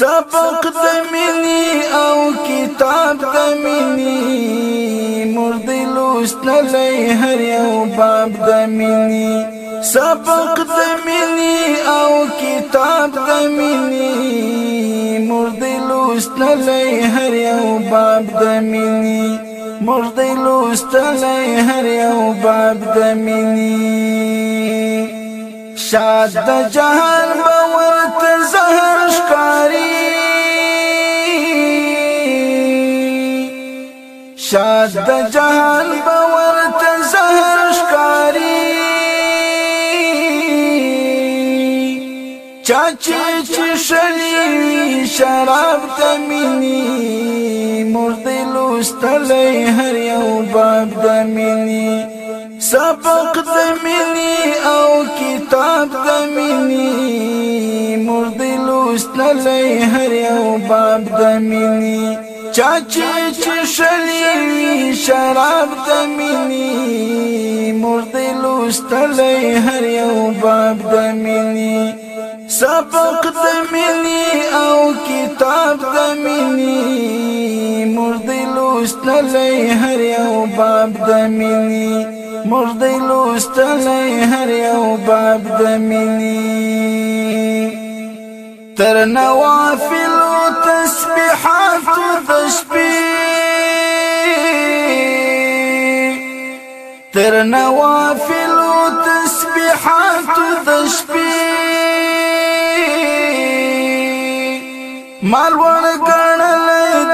سبق د منی او کتاب د منی مرد لوست لای هر یو باب د منی سبق د منی او کتاب د منی مرد لوست لای هر یو باب د منی مرد لوست لای هر یو باب د منی شاد د جهان زهر شکاری شاد د جهان باور ته زهر شکاری چاچی چې شلی شراب تمنی مرد لوستلې هر یو باب دمنی سبق دمنی او کتاب دمنی سلی هر یو باب دمینی چاچی چی شلیوی شراب دمینی مردی لوستلی هر یو باب دمینی سبق دمینی او کتاب دمینی مردی لوستلی هر یو باب دمینی مردی لوستلی هر یو باب د مینی تر نوافل او تسبيحات د شپې تر نوافل او تسبيحات د شپې مال ورګړل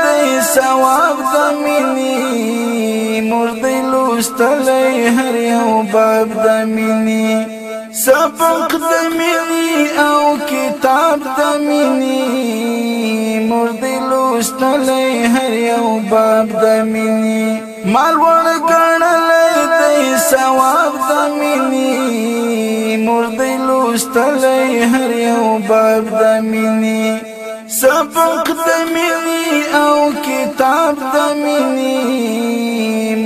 د سواب زميني مرد لوست هر یو باب زميني سبق د مینی او کتاب د مینی مرد لوستلې هر یو باب د مینی مال ور کړلې د ثواب د مینی مرد لوستلې هر یو باب د مینی سبق د مینی او کتاب د مینی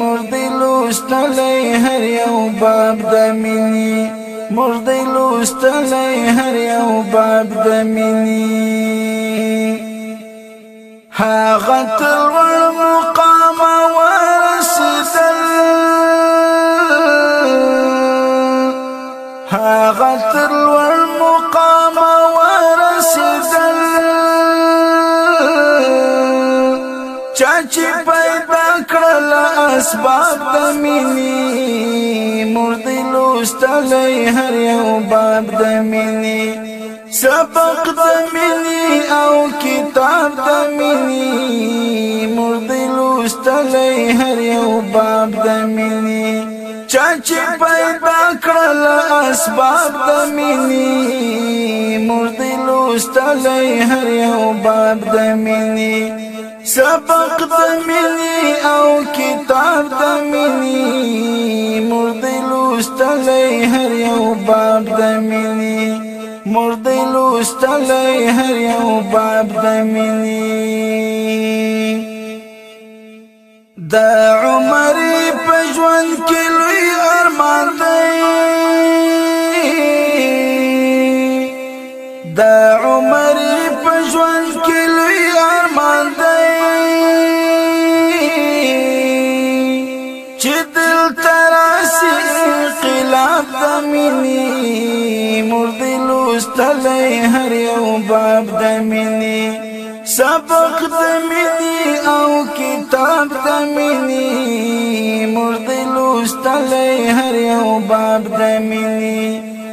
مرد لوستلې هر یو باب د مینی موږ دی لوستلی هر یو باب د منی هاغه تر مقام ورسېدل هاغه تر مقام ورسېدل چا چې پیدا کړل اسباب د منی لوستلی هر یو باب د مینې سبق د مینې او کتاب د مینې مرد لوستلی هر یو باب د مینې چا چې پیدا کړل اسباب د مینې مرد لوستلی هر یو باب د مینې سبق د مینې او کتاب د مینې لوستلی هر یو باب د مینی مرد لوستلی هر یو باب د مینی د عمر په ژوند کې لوی ارمان دی د عمر په ژوند کې لوی ارمان دی چې دل تراسي کلام د مینی مرد لوستلی هر یو باب د مینی سبق د مینی او کتاب د مینی مرد لوستلی هر یو باب د مینی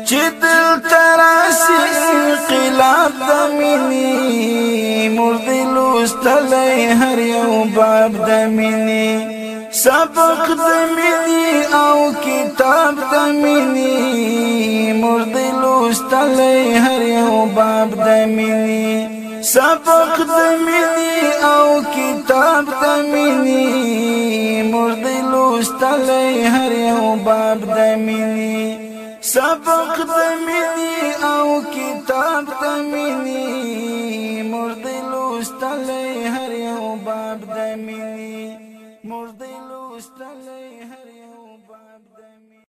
چې دل تراسی انقلاب د مینی مرد لوستلی هر یو باب د مینی سبق زمینی او کتاب زمینی مرد لوستلی هر یو باب زمینی سبق زمینی او کتاب زمینی مرد لوستلی هر یو باب زمینی سبق زمینی او کتاب زمینی مرد لوستلی هر یو باب زمینی مرد gusta la